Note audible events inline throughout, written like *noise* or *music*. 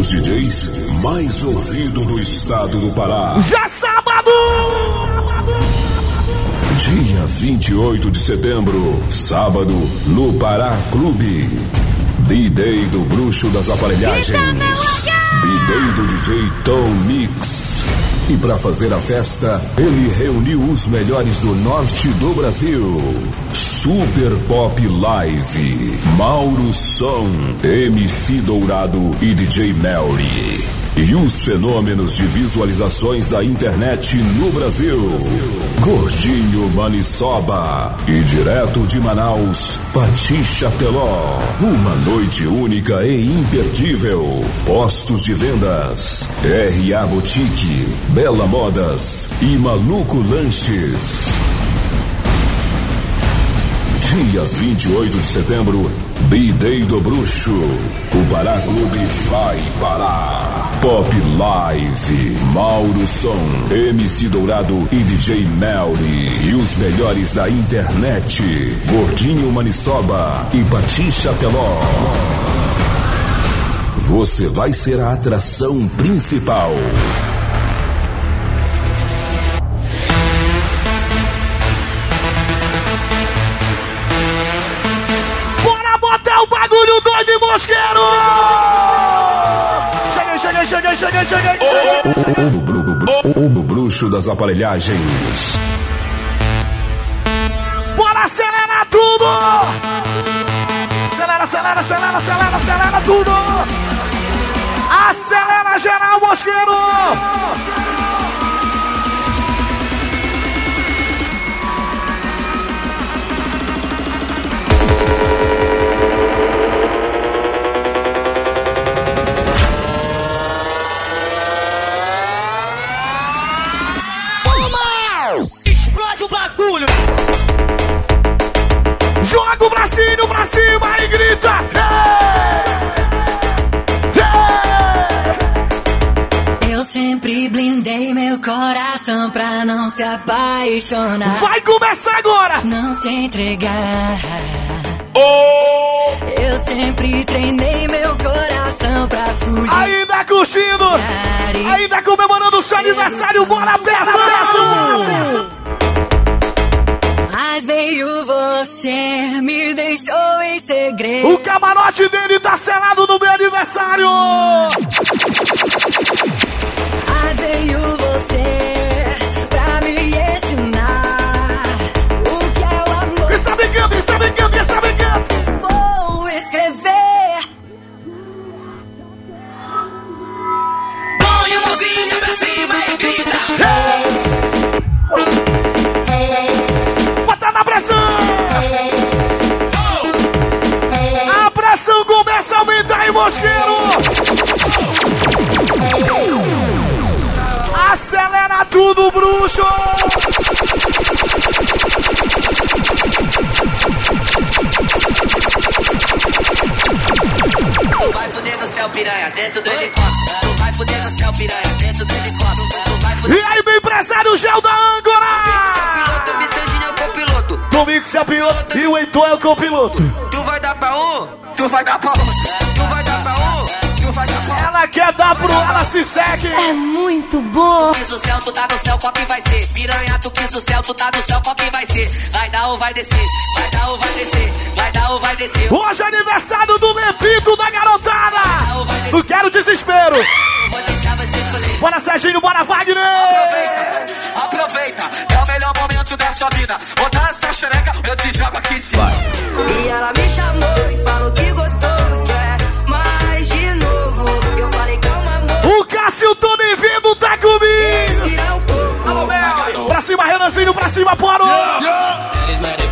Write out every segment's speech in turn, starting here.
dos DJs mais ouvido do estado do Pará. Já sábado! Dia 28 de setembro, sábado, no Pará Clube. B-Day do Bruxo das Aparelhagens. B-Day do DJ Tom Mix. E para fazer a festa, ele reuniu os melhores do norte do Brasil. Super Pop Live. Mauro Som, MC Dourado e DJ Melry. E os fenômenos de visualizações da internet no Brasil. Gordinho Maniçoba. E direto de Manaus, Patixa Teló. Uma noite única e imperdível. Postos de vendas. RA Boutique. Bela Modas. E Maluco Lanches. Dia 28 de setembro, B-Day do Bruxo. O Pará Clube vai parar. Pop Live, Mauro Som, MC Dourado e DJ Melly. E os melhores da internet, Gordinho Maniçoba e Patixa Teló. Você vai ser a atração principal. Bora botar o bagulho doido e mosqueiro! Cheguei, cheguei, cheguei, cheguei! O, o bruxo das aparelhagens. Bora acelerar tudo! Acelera, acelera, acelera, acelera, acelera tudo! Acelera geral, mosqueiro! Se apaixonar, Vai começar agora! não se entregar. Eu sempre treinei meu coração pra fugir. Ainda curtindo! Ainda comemorando o seu aniversário, bora peça! Mas veio você, me deixou em segredo. O camarote dele tá selado no meu aniversário! Mas veio você sabe quem sabe canta, quem sabe canta! Vou escrever. Põe a mãozinha pra cima e grita! Bota na pressão! A pressão começa a aumentar em mosqueiro! Acelera tudo, bruxo! Céu, piranha, dentro do helicóptero. Tu vai fuder no céu, piranha, dentro do helicóptero. Tu vai fuder E aí, meu empresário Gel da Âncora! piloto, Vicentinho é o copiloto. Comigo é piloto e o Heitor é o copiloto. Tu vai dar pra um, tu vai dar pra um. Tu vai dar pra um, tu vai dar pra um. Ela quer dar pro ela se segue. É muito bom. Quis o céu, tu tá no céu, qual que vai ser? Piranha, tu quis o céu, tu tá no céu, qual que vai ser? Vai dar ou vai descer? Vai dar ou vai descer? Vai dar ou vai descer? Hoje é aniversário do Lepito da garotada. Não quero desespero. Vou deixar você escolher. Bora Serginho, bora Wagner. Aproveita, aproveita, é o melhor momento da sua vida. Botar essa xereca, eu te jogo aqui em cima. E ela me chamou e falou que gostou, quer mais de novo. Eu falei, calma, amor, O Cássio todo vindo tá comigo. respira um pouco. Alô, Mel. Pra cima, Renanzinho, pra cima, Poro. It's matted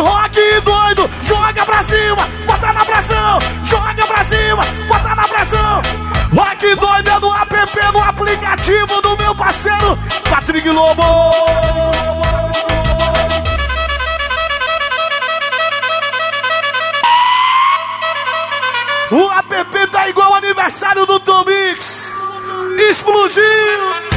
rock doido, joga pra cima, bota na pressão, joga pra cima, bota na pressão. Rock doido é no app, no aplicativo do meu parceiro, Patrick Lobo. O app tá igual o aniversário do Tom Mix. Explodiu.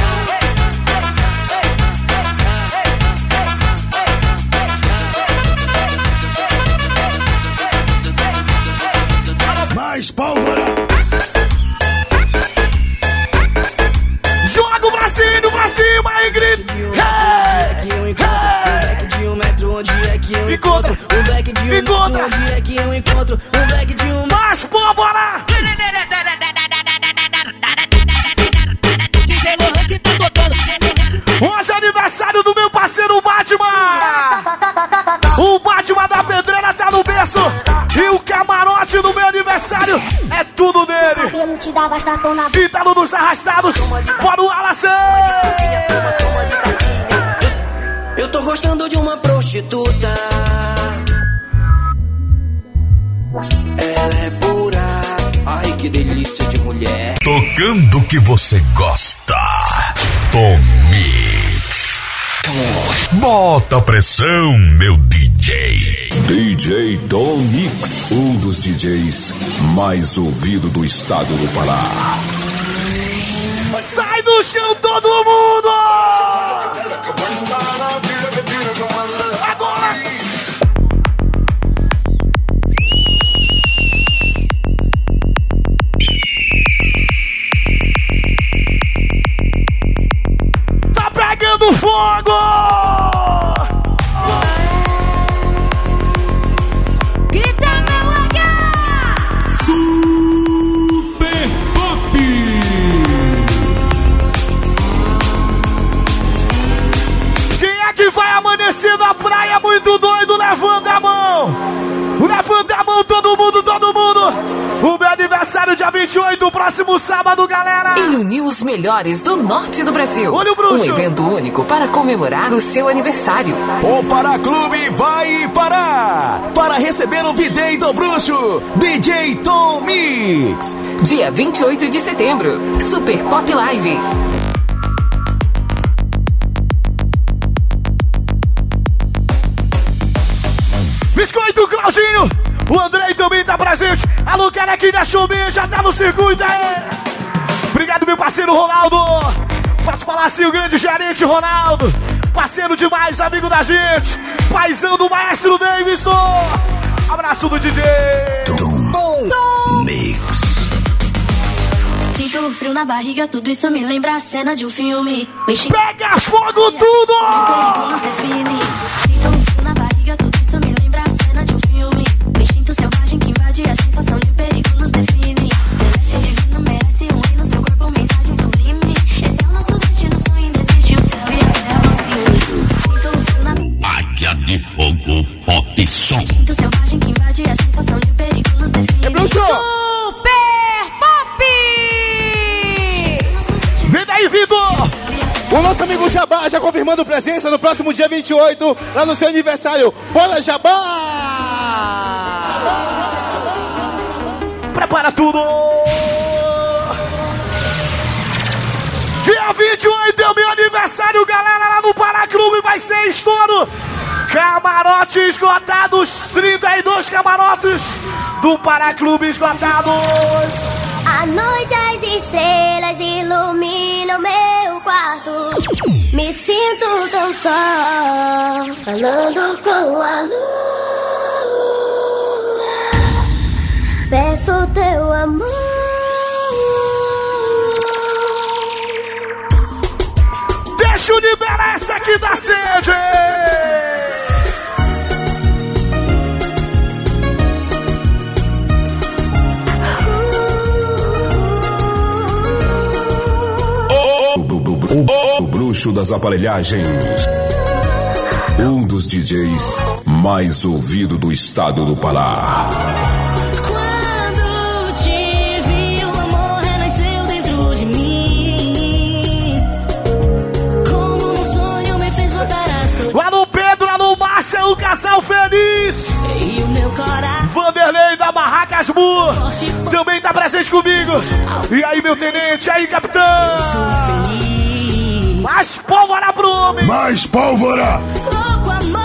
Encontra. encontro? Um back de um Encontra. metro, onde é que eu encontro? Um back de um Mais pólvora. Hoje é aniversário do meu parceiro Batman! O Batman da pedreira tá no berço! E o camarote do meu aniversário é tudo dele! E tá no dos arrastados! Bora o Alacê! Eu tô gostando de uma prostituta. Tocando o que você gosta. Tom Mix. Bota pressão, meu DJ. DJ Tom Mix, um dos DJs mais ouvido do estado do Pará. Sai do chão todo mundo! Aniversário, dia 28, próximo sábado, galera! Ele uniu os melhores do norte do Brasil. Olha o bruxo. Um evento único para comemorar o seu aniversário. O Pará Clube vai parar para receber o bidê do bruxo, DJ Tom Mix. Dia 28 de setembro, Super Pop Live. Biscoito Claudinho! O Andrei também tá presente! Alô, Carequinha Chuminha, já tá no circuito aí! Obrigado, meu parceiro Ronaldo! Posso falar assim, o grande gerente Ronaldo! Parceiro demais, amigo da gente! Paizão do maestro Davidson! Abraço do DJ! Mix. Sinto um frio na barriga, tudo isso me lembra a cena de um filme. Pega fogo tudo! nos. Sinto um confirmando presença no próximo dia 28, lá no seu aniversário. Bora, Jabá! Prepara tudo! Dia 28 é o meu aniversário, galera, lá no Pará Clube vai ser estouro! Camarote esgotados, 32 camarotes do Pará Clube esgotados! À noite as estrelas iluminam meu quarto. Me sinto tão só, falando com a lua. Peço teu amor. Deixa eu liberar essa aqui da sede! O bruxo das aparelhagens. Um dos DJs mais ouvido do estado do Pará. Quando te vi, o amor renasceu dentro de mim. Como um sonho me fez voltar a sonhar. Lá no Pedro, lá no Márcio, é o casal feliz! E o meu coração Vanderlei da Barracas Mu também tá presente comigo. E aí, meu tenente, e aí, capitão? feliz. Mais pólvora pro homem! Mais pólvora! Pouco amor,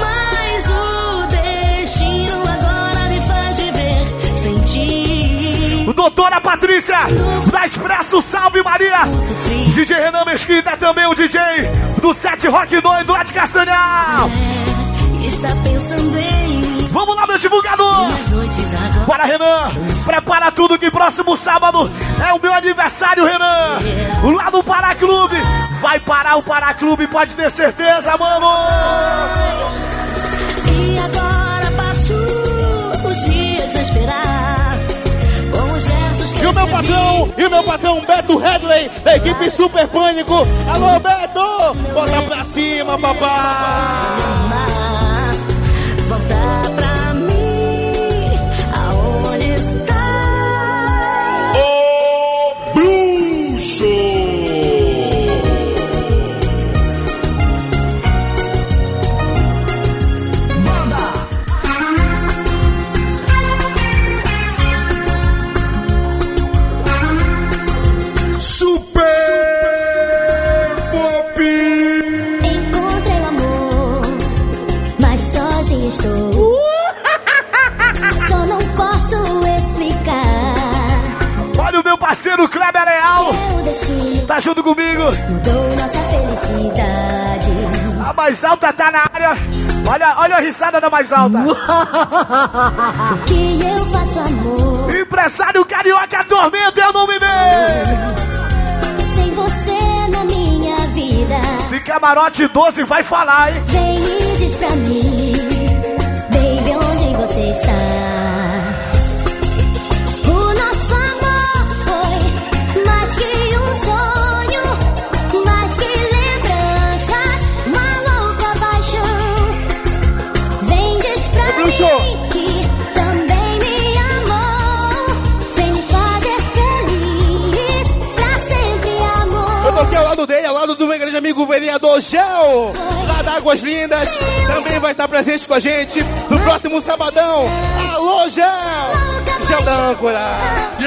mas o destino agora me faz viver sem ti. Doutora Patrícia, da Expresso Salve Maria! DJ Renan Mesquita, também o DJ do Sete Rock Doido do de Castanhal! É, está pensando em Vamos lá, meu divulgador! Para Renan! Prepara tudo que próximo sábado é o meu aniversário, Renan. Lá no Pará Clube. Vai parar o Pará Clube, pode ter certeza, mano. E agora passo os dias a esperar. Com os versos que E o meu patrão, e o meu patrão Beto Headley, da equipe Super Pânico. Alô, Beto! Bota pra cima, papai! Risada da mais alta. Que eu faço amor Empresário Carioca Tormenta é o nome dele. sem você na minha vida. Se camarote 12 vai falar, hein? Vem e diz pra mim, amigo vereador Gel, lá da Águas Lindas. Também vai estar presente com a gente no próximo sabadão. Alô, Gel! Gel da âncora. Me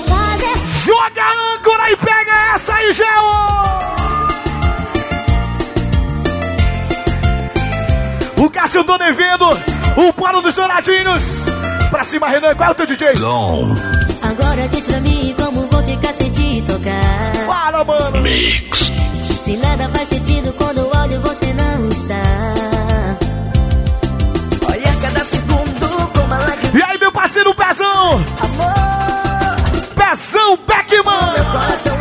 fazer Joga a âncora e pega essa aí, Geo! O Cássio Donevedo, o Paulo dos Douradinhos. Pra cima, Renan, qual é o teu DJ? Agora diz pra mim como vou ficar sem te tocar. Fala, mano. Se nada faz sentido quando olho você não está. Olha cada segundo como a lágrima. E aí, meu parceiro Pezão? Amor, Pezão Beckman. coração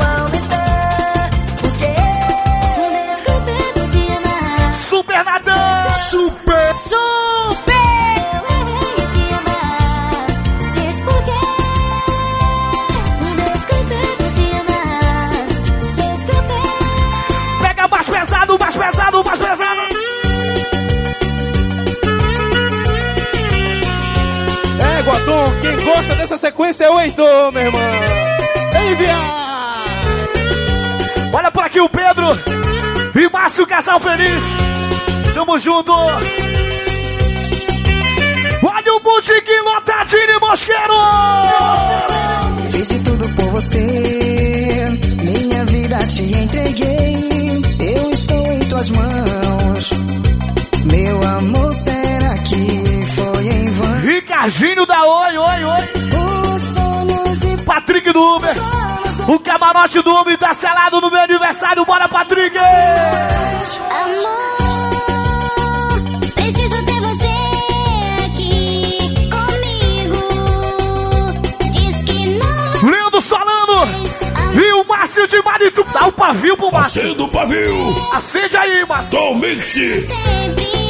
o meu irmão. Enviar! Olha por aqui o Pedro e Márcio Casal Feliz. Tamo junto. Olha o botiquim lotadinho e mosqueiro. Fiz de tudo por você, do Uber. O camarote do Uber tá selado no meu aniversário. Bora, Patrick. amor. Preciso ter você aqui comigo. Diz que não Leandro Solano e o Márcio de Marito. Dá o pavio pro Márcio. Acendo o pavio. Acende aí, Márcio. Tom Mix. sempre.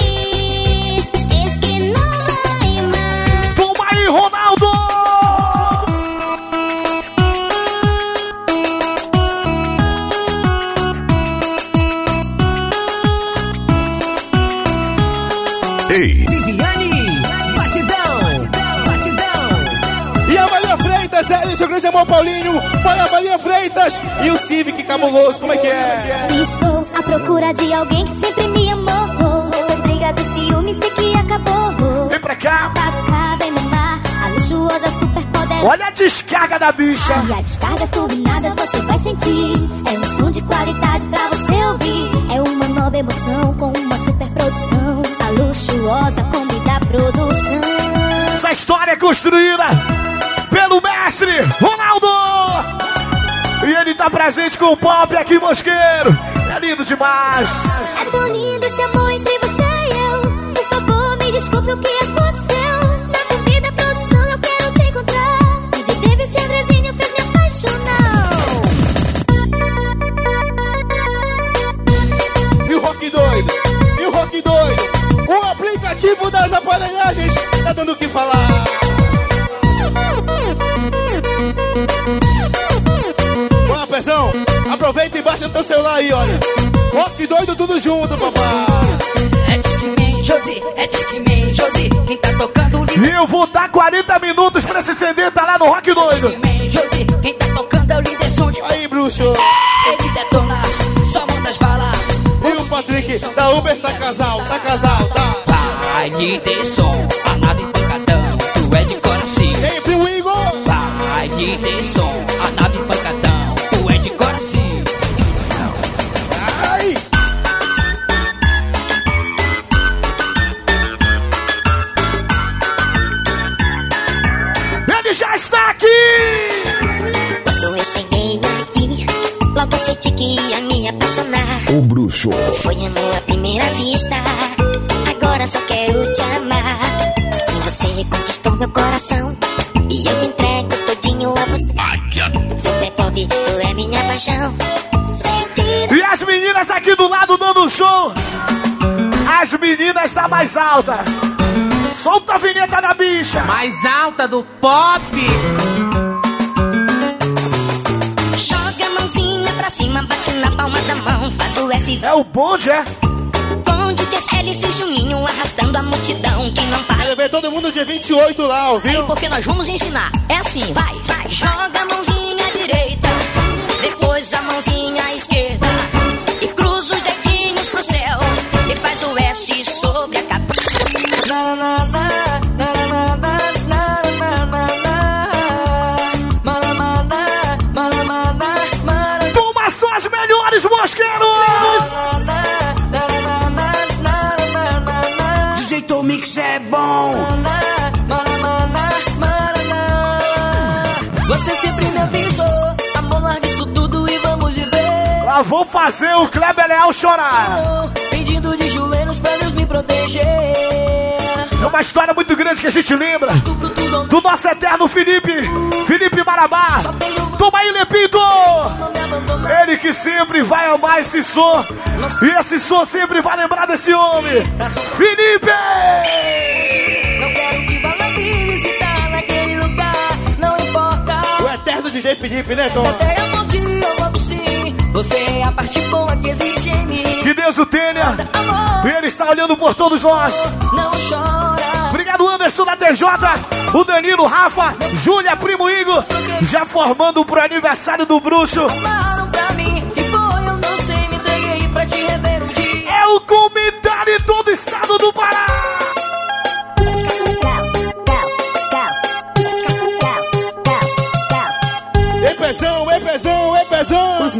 Paulinho. Para a Maria Freitas e o Civic cabuloso, como é que é? Estou à procura de alguém que sempre me amou. Essa briga do ciúme sei que acabou. Vem pra cá. Olha a descarga da bicha. E a descargas turbinadas você vai sentir. É um som de qualidade pra você ouvir. É uma nova emoção com uma super produção. A luxuosa combinação construída pelo mestre Ronaldo. Ele tá presente com o pop aqui, Mosqueiro. É lindo demais. É tão lindo esse amor entre você e eu. Por favor, me desculpe o que aconteceu. Na comida, produção, eu quero te encontrar. DJ Davis e Andrezinho fez me apaixonar. E o rock doido? E o rock doido? O aplicativo das aparelhagens tá dando o que falar. Pezão. Aproveita e baixa teu celular aí, olha. Rock doido tudo junto, papai. É Josi, é Josi. Quem tá tocando o E eu vou dar 40 minutos pra esse CD tá lá no Rock Doido. Discman, Josi. Quem tá tocando é o líder som de. Aí, bruxo. Ele detona, só manda as balas. E o Patrick da Uber tá casal, tá casal, tá. Vai, líder som, Bruxo. Foi amor à primeira vista. Agora só quero te amar. E você conquistou meu coração. E eu me entrego todinho a você. Super pop, tu é minha paixão. Sentido. E as meninas aqui do lado dando show. As meninas da mais alta. Solta a vinheta da bicha. Mais alta do pop. Joga a mãozinha pra cima, bate na É o bonde, é? o DJ Hélice Juninho arrastando a multidão que não para. Quero ver todo mundo dia 28 lá, Aí, ouviu? porque nós vamos ensinar. É assim, vai, vai. Joga a mãozinha direita, depois a mãozinha esquerda. Vou fazer o Kleber Leal chorar. Pedindo de joelhos pra Deus me proteger. É uma história muito grande que a gente lembra. Do nosso eterno Felipe. Felipe Marabá. Toma aí, Lepito! Ele que sempre vai amar esse som. E esse som sempre vai lembrar desse homem. Felipe! Não quero que vá lá me visitar naquele lugar. Não importa. O eterno DJ Felipe, né, Tom? Até eu volto sim. Você é a parte boa que existe em mim. Que Deus o tenha. Ele está olhando por todos nós. não chora. Obrigado, Anderson da TJ, o Danilo, Rafa, Júlia, Primo Igor, já formando pro aniversário do bruxo. É o comentário de todo estado do Pará.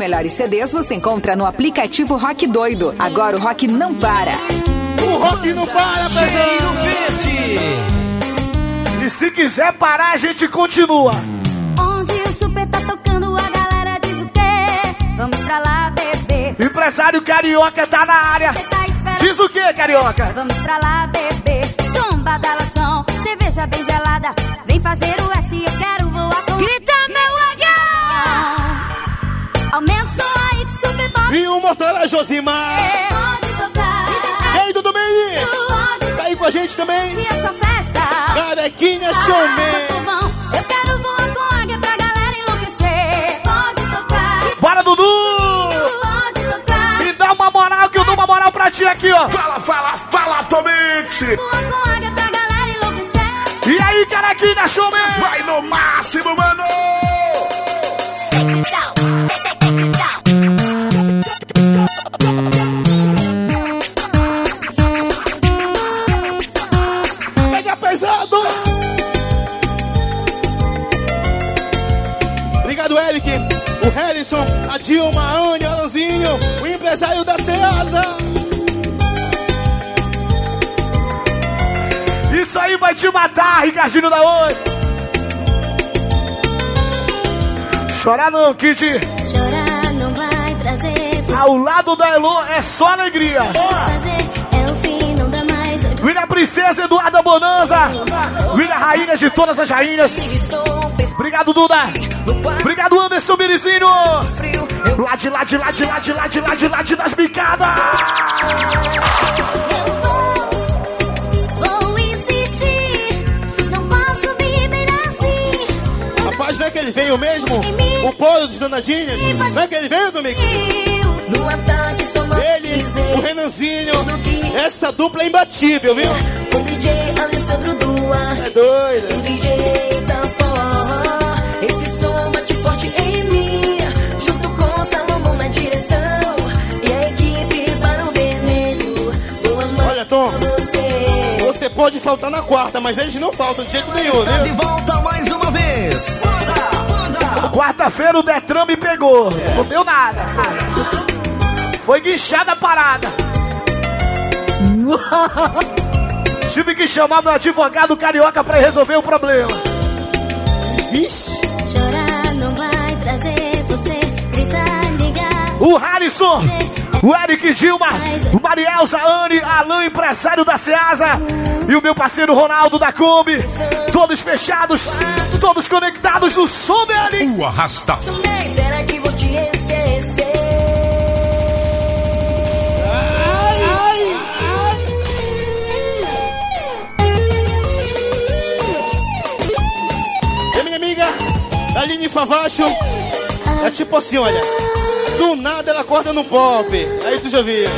Melhores CDs você encontra no aplicativo Rock Doido. Agora o rock não para. O rock não para, pezão. E se quiser parar, a gente continua. Onde o super tá tocando, a galera diz o quê? Vamos pra lá beber. Empresário Carioca tá na área. Tá? Diz o que, Carioca? Vamos pra lá beber. Som, badalação, cerveja bem gelada. Vem fazer o S, eu quero E o motor Josimar. Pode tocar. E aí, Dudu Meire? Pode Tá aí com a gente também? curtir essa festa. Carequinha Showman. Eu quero voar com águia pra galera enlouquecer. Pode tocar. Bora, Dudu! Pode tocar. Me dá uma moral que eu dou uma moral pra ti aqui, ó. Fala, fala, fala, Tomix! Voar com águia pra galera enlouquecer. E aí, Caraquinha Showman? Vai no máximo, mano! Dilma, Anne, o Alanzinho, o empresário da Ceasa. Isso aí vai te matar, Ricardinho da Oi. Chorar não, Kid. Chorar não vai trazer você Ao lado da Elo é só alegria. fazer. É o fim, não dá mais onde Vira Princesa Eduarda Bonanza. Vira Rainha de todas as rainhas. Obrigado, Duda. Obrigado, Anderson Mirizinho. Lá de lá, de lá, de lá, de lá, de lá, de lá, de das bicadas. Vou insistir, não posso viver assim. Rapaz, não é que ele veio mesmo? O polo dos danadinhos? Não é que ele veio, Domix? Ele, o Renanzinho. Essa dupla é imbatível, viu? É doido. Pode faltar na quarta, mas eles não faltam de jeito nenhum, Tá de volta mais uma vez. Quarta-feira o Detran me pegou. Não deu nada. Foi guinchada a parada. *laughs* Tive que chamar meu advogado carioca pra resolver o problema. Ixi, Chorar não vai trazer você. Gritar, ligar. O Harrison, o Eric Dilma, o Marielza, Anne, Alain, empresário da Ceasa. E o meu parceiro Ronaldo da Kombi. Todos fechados, todos conectados no som dele. O arrasta. Será que vou te esquecer? e minha amiga Aline Favacho é tipo assim, olha. Do nada ela acorda no pop. Aí tu já viu.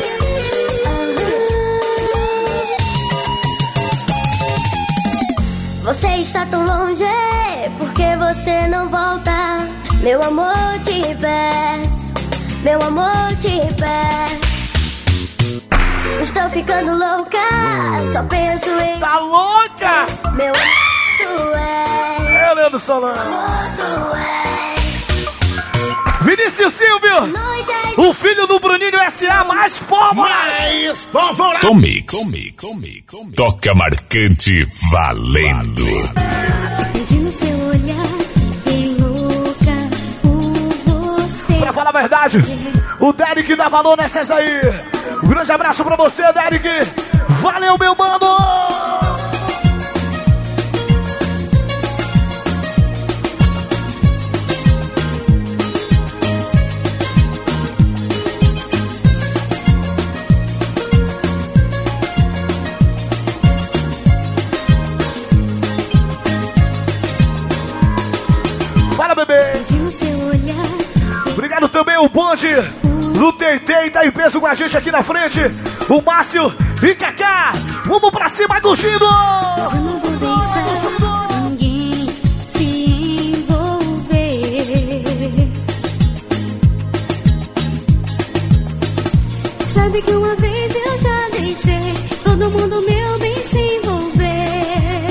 Você está tão longe, porque você não volta? Meu amor, te peço, meu amor, te peço. Estou ficando louca, só penso em Tá louca? meu amor, tu és, É, Leandro Solano. tu és. Vinícius Silvio, o filho do Bruninho S.A. mais pólvora. Mais pólvora. Tomix. Toca marcante valendo. Seu olhar. Pra falar a verdade, o Derek dá valor nessas aí. Um grande abraço pra você, Derek. Valeu, meu mano. Obrigado também o bonde do Tentei, tá em peso com a gente aqui na frente. O Márcio e Kaká. Vamos pra cima, mas eu não vou deixar ninguém se envolver. Sabe que uma vez eu já deixei todo mundo meu bem se envolver.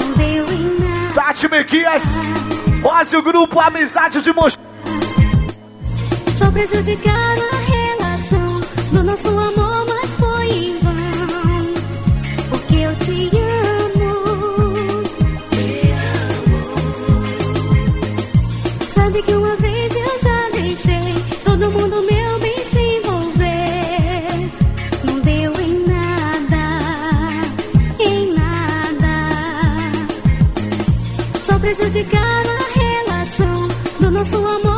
Não deu em nada. Tati Mequias. Ozzy, o grupo Amizade de Moscou. Só prejudicaram a relação do nosso amor, mas foi em vão. Porque eu te amo. Sabe que uma vez eu já deixei todo mundo meu bem se envolver. Não deu em nada, em nada. Só prejudicaram a relação do nosso amor,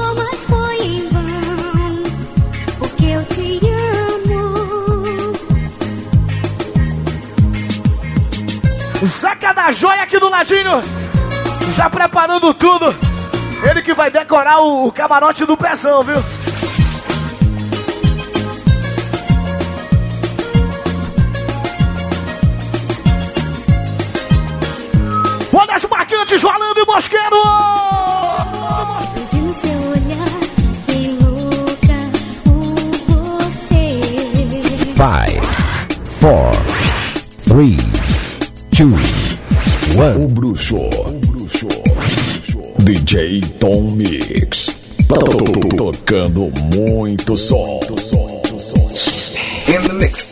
Zeca da Joia aqui do ladinho. Já preparando tudo. Ele que vai decorar o, o camarote do pezão, viu? Olha as marcantes rolando e mosqueiro! Perdi no seu olhar, fiquei louca por você. Five, four, three, one. O bruxo. DJ Tom Mix. To- Tocando muito som. In the mix.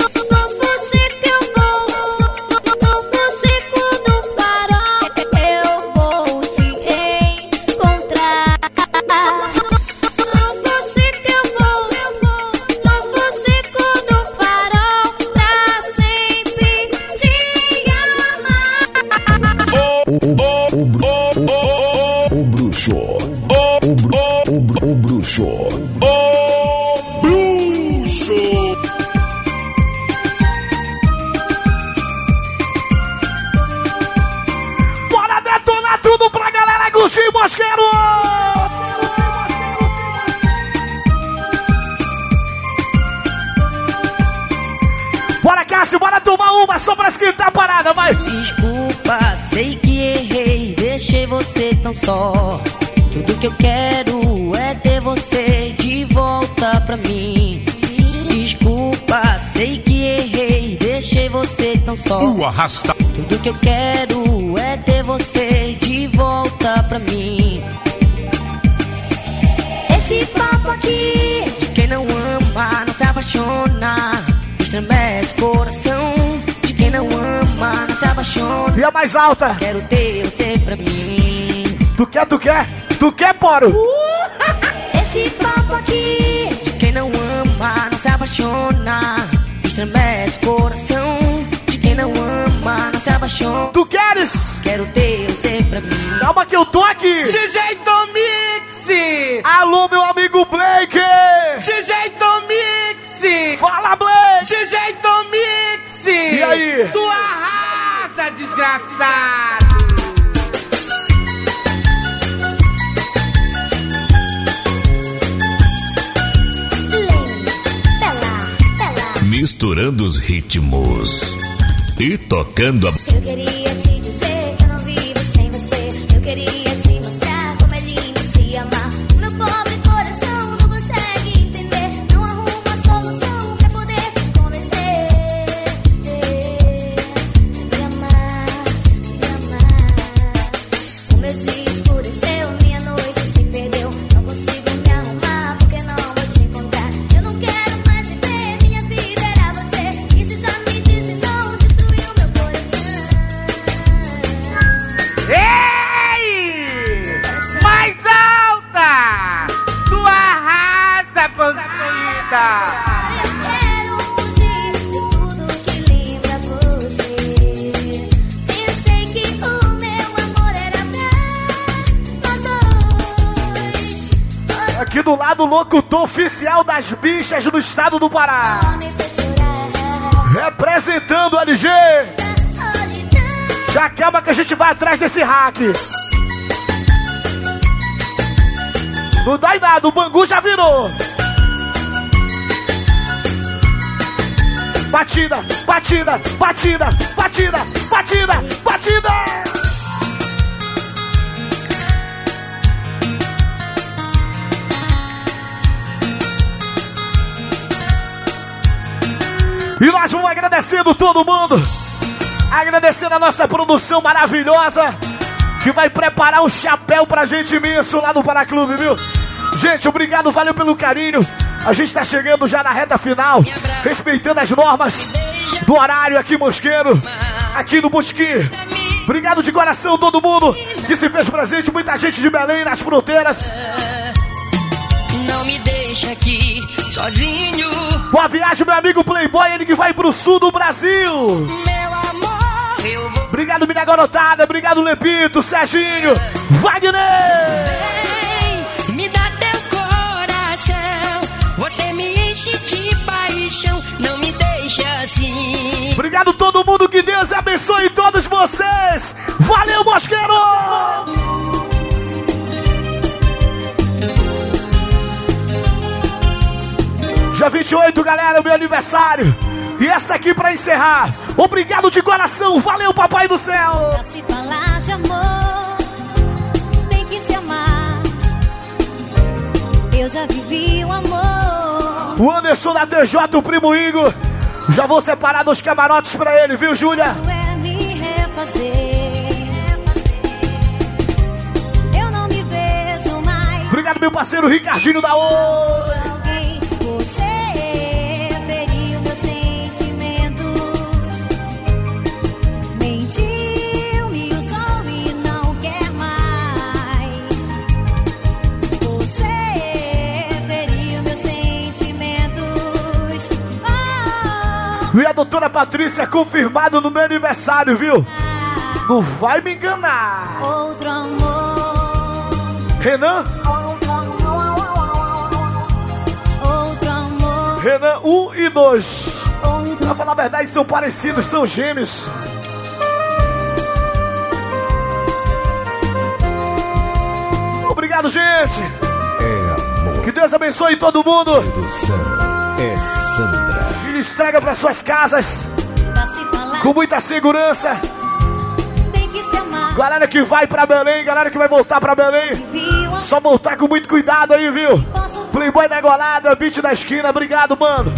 Tudo que eu quero é ter você de volta pra mim. Esse papo aqui de quem não ama, não se apaixona. Estremece o coração de quem não ama, não se apaixona. E a mais alta? Quero ter você pra mim. Tu quer, tu quer? Tu quer, Poro? *laughs* Esse papo aqui de quem não ama, não se apaixona. Estremece apaixona. Tu queres? Quero ter você pra mim. Calma que eu tô aqui! DJ Tomix! Alô, meu amigo Blake! DJ Tomix! Fala, Blake! DJ Tomix! E aí? Tu arrasa, desgraçado! Misturando os ritmos e tocando a. das bichas no estado do Pará. Representando o LG. Já calma que a gente vai atrás desse hack. Não dá nada, o Bangu já virou. Batida, batida, batida, batida, batida, batida. E nós vamos agradecendo todo mundo. Agradecendo a nossa produção maravilhosa. Que vai preparar um chapéu pra gente imenso lá no Paraclube, viu? Gente, obrigado, valeu pelo carinho. A gente tá chegando já na reta final. Respeitando as normas do horário aqui, Mosqueiro. Aqui no Bosquim. Obrigado de coração todo mundo que se fez presente. Muita gente de Belém nas fronteiras. Não me deixa aqui sozinho. Boa viagem, meu amigo Playboy, ele que vai pro sul do Brasil. Meu amor, eu vou. Obrigado, minha garotada. Obrigado, Lepito, Serginho, Wagner. Vem, me dá teu coração. Você me enche de paixão. Não me deixa assim. Obrigado todo mundo, que Deus abençoe todos vocês. Valeu, Mosqueiro! Dia 28, galera, meu aniversário. E essa aqui pra encerrar. Obrigado de coração. Valeu, papai do céu. Pra se falar de amor, tem que se amar. Eu já vivi o amor. O Anderson da DJ, o primo Ingo. Já vou separar dos camarotes pra ele, viu, Júlia? É me refazer. Eu não me vejo mais. Obrigado, meu parceiro Ricardinho da Ouro. Doutora Patrícia confirmado no meu aniversário, viu? Não vai me enganar. outro amor. Renan? Outro amor. Outro amor. Renan 1 e 2. Pra falar a verdade, são parecidos, são gêmeos. Obrigado, gente. É amor. Que Deus abençoe todo mundo. E traga para suas casas com muita segurança. Galera que vai pra Belém, galera que vai voltar pra Belém. Só voltar com muito cuidado aí, viu? Playboy da Golada, beat da esquina, obrigado, mano.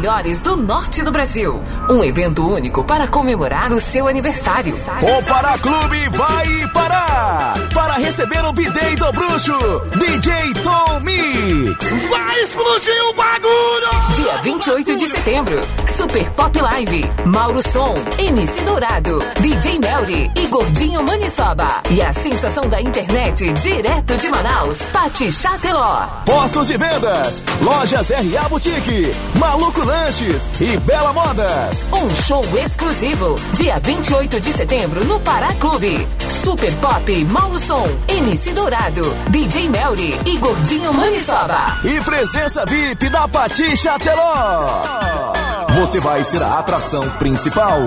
Melhores do norte do Brasil. Um evento único para comemorar o seu aniversário. O Pará Clube vai parar para receber o bidei do bruxo, DJ Tom Mix. Vai explodir o bagulho! Dia 28 de setembro, Super Pop Live, Mauro Som, MC Dourado, DJ Melry e Gordinho Maniçoba. E a sensação da internet, direto de Manaus, Pati Chateló. Postos de vendas, lojas RA Boutique, Maluco Lanches e Bela Modas. Um show exclusivo, dia 28 de setembro no Pará Clube. Super Pop, Mauro Som, MC Dourado, DJ Melry e Gordinho Maniçoba. E presença VIP da Pati Chateló. Você vai ser a atração principal.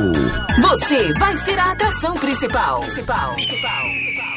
Você vai ser a atração principal. principal. principal. principal.